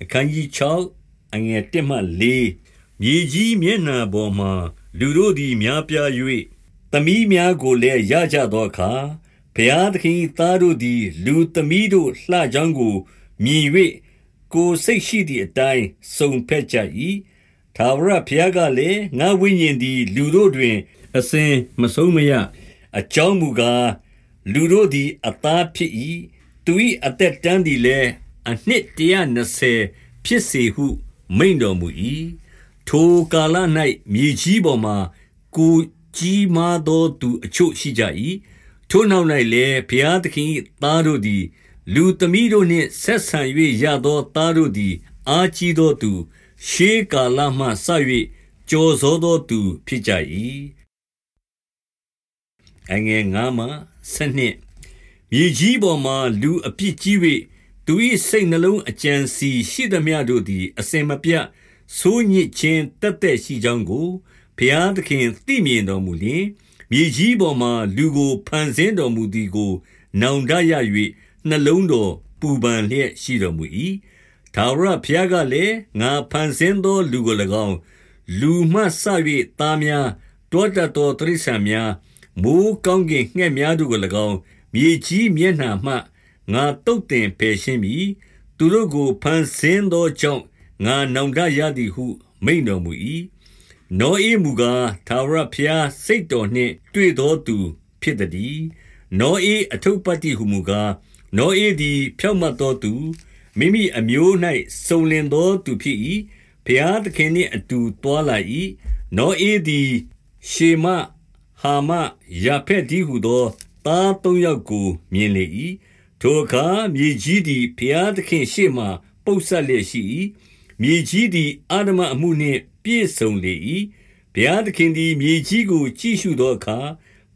အခန်းကြီး6အငယ်1မှ4မြေကြီးမျက်နှာပေါ်မှလူတို့သည်များပြား၍သမီးများကိုလည်းရကြသောအခါဘုရားသခင်သားတို့သည် လူသမီးတို့လှကြောင်းကိုမြင်၍ကိုစိတ်ရှိသည့်အတိုင်းစုံဖက်ကြ၏သာဝရဘုရားကလည်းငါဝိညာဉ်သည် လူတို့တွင် အစဉ်မဆုံးမရအကြောင်းမူကားလူတို့သည်အသားဖြစ်၏သူ၏အသက်တန်းသည်လည်း အနှစ်120ဖြစ်စေဟု မိန်တော်မူ၏ထိုကာလ၌မြေကြီးပေါ်မှာကိုကြီးမားသောသူအချို့ရှိကြ၏ထိုနောက်၌လည်းဘုရားသခင်သားတို့သည် လူသမီးတို့နှင့်ဆက်ဆံ၍ရသောသားတို့သည် အားကြီးသောသူ ရှေးကာလမှစ၍ကြော်စောသောသူဖြစ်ကြ၏အငယ်9မှ12မြေကြီးပေါ်မှာလူအပြစ်ကြီး၍ သူ၏စိတ်နှလုံးအကြံစီရှိသမျှတို့သည် အစင်မပြတ်ဆိုးညစ်ခြင်းတက်တဲ့ရှိကြောင်းကိုဘုရားသခင်သိမြင်တော်မူလျှင်မြေကြီးပေါ်မှာလူကိုဖန်ဆင်းတော်မူသည်ကို နောင်တရ၍နှလုံးတော်ပူပန်လျက်ရှိတော်မူ၏။ထာဝရဘုရားကလည်းငါဖန်ဆင်းသောလူကို၎င်းလူမှဆ၍သားများတောတတ်သောတရိษံများမိုးကောင်းကင်ငှက်များတို့ကို၎င်းမြေကြီးမျက်နှာမှ ငါတုတ်တင်ပယ်ရှင်းမည်သူတို့ကိုဖန်ဆင်းသောကြောင့်ငါနောင်တရသည်ဟု မိန်တော်မူ၏နောအေမူကားသာဝရဖျားစိတ်တော်နှင့် တွေ့သောသူဖြစ်သည်နောအေအထုပ်ပတ်တိဟုမူကားနောအေသည် ဖြောက်မတ်သောသူမိမိအမျိုး၌စုံလင်သောသူဖြစ်၏ဖျားသခင်နှင့်အတူတွာလာ၏နောအေသည်ရှေမဟာမယာဖက်ဒီဟုသောသားသုံးယောက်ကိုမြင်လေ၏ ထိုအခါမြေကြီးသည် ဘုရားသခင်ရှေ့မှ ပုပ်စပ်လျက်ရှိ၏မြေကြီးသည်အာဒမအမှုနှင့် ပြည့်စုံလေ၏ဘုရားသခင်သည် မြေကြီးကို ကြည့်ရှုသောအခါ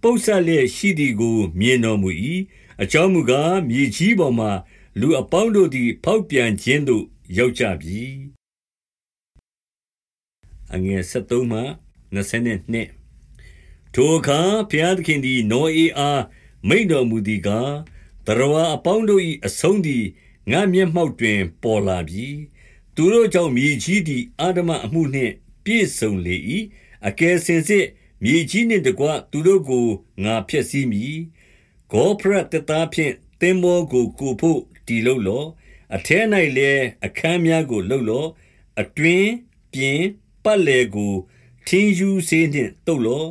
ပုပ်စပ်လျက်ရှိသည်ကို မြင်တော်မူ၏အကြောင်းမူကား မြေကြီးပေါ်မှလူအပေါင်းတို့သည် ဖောက်ပြန်ခြင်းသို့ ရောက်ကြပြီအငယ်73မှ22ထိုအခါ ဘုရားသခင်သည် နောအေအား မိန်တော်မူသည်ကား တရဝအပေါင်းတို့၏အဆုံးသည် ငါမျက်မှောက်တွင် ပေါ်လာပြီ သူတို့ကြောင့် မြေကြီးသည်အာဒမအမှုနှင့် ပြည့်စုံလေ၏အကယ်စင်စစ် မြေကြီးနှင့်တကွ သူတို့ကို ငါဖျက်ဆီးမည် ဂောဖရတသားဖြင့် သင်္ဘောကို ကိုဖို့တီလို့လောအထဲ၌လည်း အခန်းများကိုလှုပ်လောအတွင်း ပြင် ပတ်လေကို ထင်းယူစေနှင့်တုတ်လော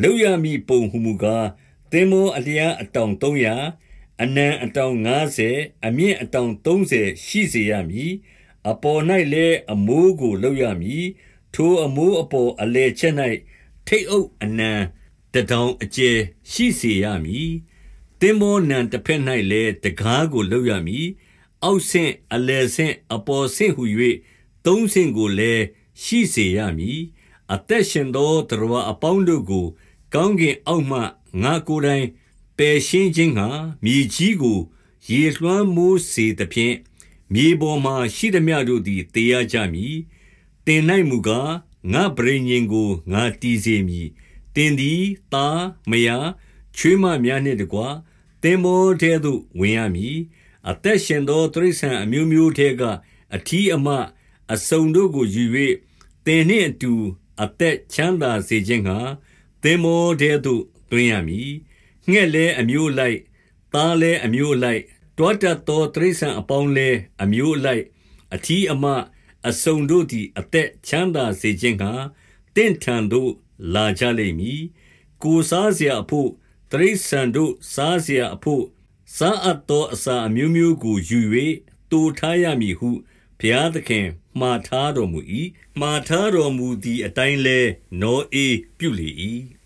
လှုပ်ရမည်ပုံဟုမူကား သင်္ဘောအလျား အတောင်300 အနံအတောင်90အမြင့်အတောင်30ရှိစေရမည်အပေါ်၌လည်းအမိုးကိုလုပ်ရမည်ထိုအမိုးအပေါ်အလေချက်၌ထိတ်အုပ်အနံတထောင်အကျယ်ရှိစေရမည်တင်မောနံတစ်ဖက်၌လည်းတကားကိုလုပ်ရမည်အောက်ဆင့်အလယ်ဆင့်အပေါ်ဆင့်ဟု၍သုံးဆင့်ကိုလည်းရှိစေရမည်အသက်ရှင်သောတရဝအပေါင်းတို့ကို ကောင်းကင်အောက်မှငါကိုယ်တိုင် ပယ်ရှင်းခြင်းငှါမြေကြီးကိုရေလွှမ်းမိုးစေသဖြင့်မြေပေါ်မှာရှိသမျှတို့သည်သေရကြမည်။သင်၌မူကားငါပဋိညာဉ်ကိုငါတည်စေမည်။သင်သည်သားမယားချွေးမများနှင့်တကွသင်္ဘောထဲသို့ဝင်ရမည်။အသက်ရှင်သောတိရစ္ဆာန်အမျိုးမျိုးထဲကအထီးအမအစုံတို့ကိုယူ၍သင်နှင့်အတူ အသက်ချမ်းသာစေခြင်းငှါသင်္ဘောထဲသို့သွင်းရမည် ငှက်လည်းအမျိုးအလိုက်၊သားလည်းအမျိုးအလိုက်၊တွားတတ်သော တိရစ္ဆာန်အပေါင်းလည်း အမျိုးအလိုက်၊အထီးအမ၊အစုံတို့သည် အသက်ချမ်းသာစေခြင်းငှါ သင့်ထံသို့ လာကြလိမ့်မည်။ကိုယ်စားစရာအဘို့၊တိရစ္ဆာန်တို့စားစရာအဘို့ စားအပ်သော အစာအမျိုးမျိုးကို ယူ၍သိုထားရမည်ဟု ဘုရားသခင်မှာထားတော်မူ၏။မှာထားတော်မူသည်အတိုင်းလည်း နောဧပြုလေ၏။